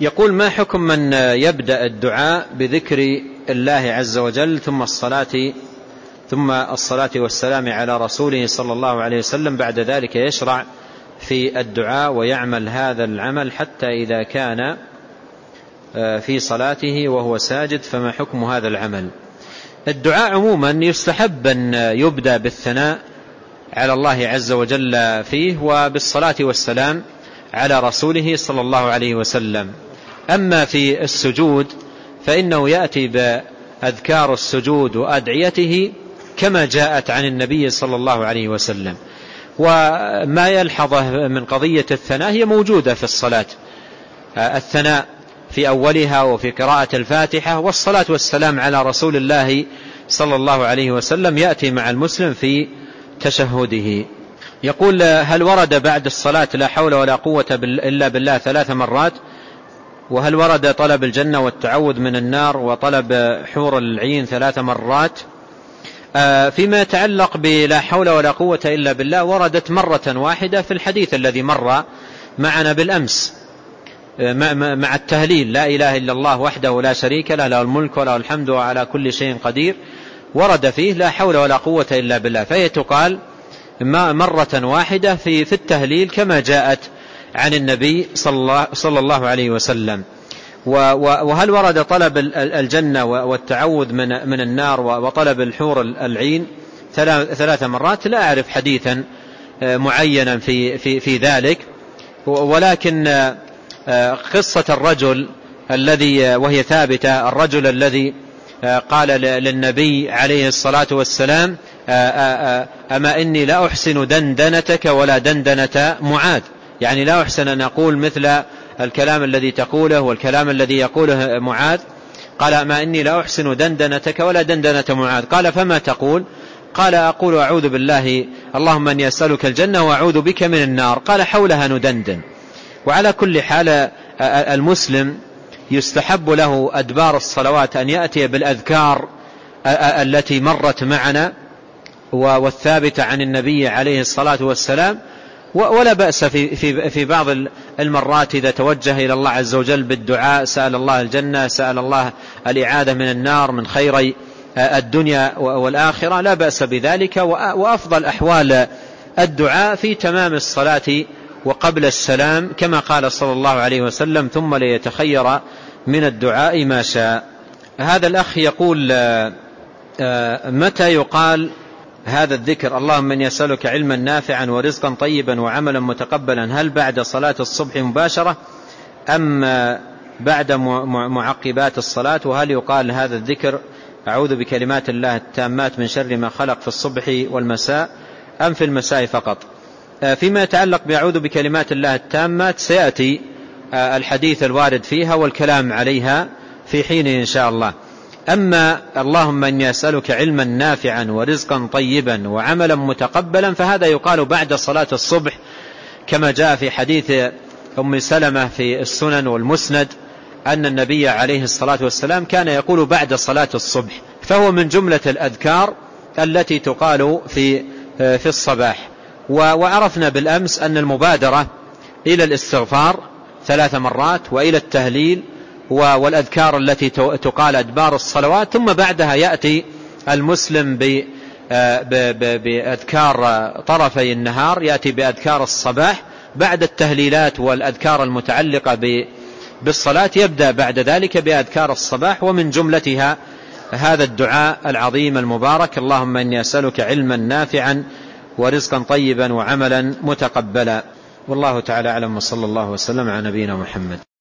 يقول ما حكم من يبدأ الدعاء بذكر الله عز وجل ثم الصلاة ثم الصلاة والسلام على رسوله صلى الله عليه وسلم بعد ذلك يشرع في الدعاء ويعمل هذا العمل حتى إذا كان في صلاته وهو ساجد فما حكم هذا العمل؟ الدعاء عموما يستحب أن يبدأ بالثناء على الله عز وجل فيه وبالصلاة والسلام على رسوله صلى الله عليه وسلم. أما في السجود فإنه يأتي بأذكار السجود وأدعيته كما جاءت عن النبي صلى الله عليه وسلم. وما يلحظه من قضية الثناء هي موجودة في الصلاة. الثناء في أولها وفي قراءة الفاتحة والصلاة والسلام على رسول الله صلى الله عليه وسلم يأتي مع المسلم في تشهده. يقول هل ورد بعد الصلاة لا حول ولا قوة إلا بالله ثلاث مرات؟ وهل ورد طلب الجنة والتعوذ من النار وطلب حور العين ثلاث مرات؟ فيما يتعلق بلا حول ولا قوة إلا بالله وردت مرة واحدة في الحديث الذي مر معنا بالأمس. مع التهليل. لا إله إلا الله وحده لا شريك له له الملك وله الحمد وعلى كل شيء قدير. ورد فيه لا حول ولا قوة إلا بالله. فهي تقال مرة واحدة في في التهليل كما جاءت عن النبي صلى الله عليه وسلم. وهل ورد طلب الجنة والتعوذ من من النار وطلب الحور العين ثلاث مرات؟ لا أعرف حديثا معينا في في في ذلك. ولكن قصة الرجل الذي وهي ثابتة الرجل الذي قال للنبي عليه الصلاة والسلام أما إني لا أحسن دندنتك ولا دندنة معاذ. يعني لا أحسن أن أقول مثل الكلام الذي تقوله والكلام الذي يقوله معاذ. قال أما إني لا أحسن دندنتك ولا دندنة معاذ. قال فما تقول؟ قال أقول أعوذ بالله اللهم أني أسألك الجنة وأعوذ بك من النار. قال حولها ندندن. وعلى كل حال المسلم يستحب له أدبار الصلوات أن يأتي بالأذكار التي مرت معنا. والثابتة عن النبي عليه الصلاة والسلام ولا بأس في, في, في بعض المرات إذا توجه إلى الله عز وجل بالدعاء سأل الله الجنة سأل الله الإعادة من النار من خيري الدنيا والآخرة لا بأس بذلك وأفضل أحوال الدعاء في تمام الصلاة وقبل السلام كما قال صلى الله عليه وسلم ثم ليتخير من الدعاء ما شاء. هذا الأخ يقول متى يقال هذا الذكر اللهم من يسألك علما نافعا ورزقا طيبا وعملا متقبلا هل بعد صلاة الصبح مباشرة؟ أم بعد معقبات الصلاة؟ وهل يقال هذا الذكر أعوذ بكلمات الله التامات من شر ما خلق في الصبح والمساء؟ أم في المساء فقط؟ فيما يتعلق بأعوذ بكلمات الله التامات سيأتي الحديث الوارد فيها والكلام عليها في حين إن شاء الله. أما اللهم أني أسألك علما نافعا ورزقا طيبا وعملا متقبلا فهذا يقال بعد صلاة الصبح كما جاء في حديث أم سلمة في السنن والمسند أن النبي عليه الصلاة والسلام كان يقول بعد صلاة الصبح فهو من جملة الأذكار التي تقال في في الصباح. وعرفنا بالأمس أن المبادرة إلى الاستغفار ثلاث مرات وإلى التهليل والأذكار التي تقال أدبار الصلوات ثم بعدها يأتي المسلم بأذكار طرفي النهار يأتي بأذكار الصباح. بعد التهليلات والأذكار المتعلقة بالصلاة يبدأ بعد ذلك بأذكار الصباح ومن جملتها هذا الدعاء العظيم المبارك اللهم إني أسألك علما نافعا ورزقا طيبا وعملا متقبلا. والله تعالى أعلم وصلى الله وسلم على نبينا محمد.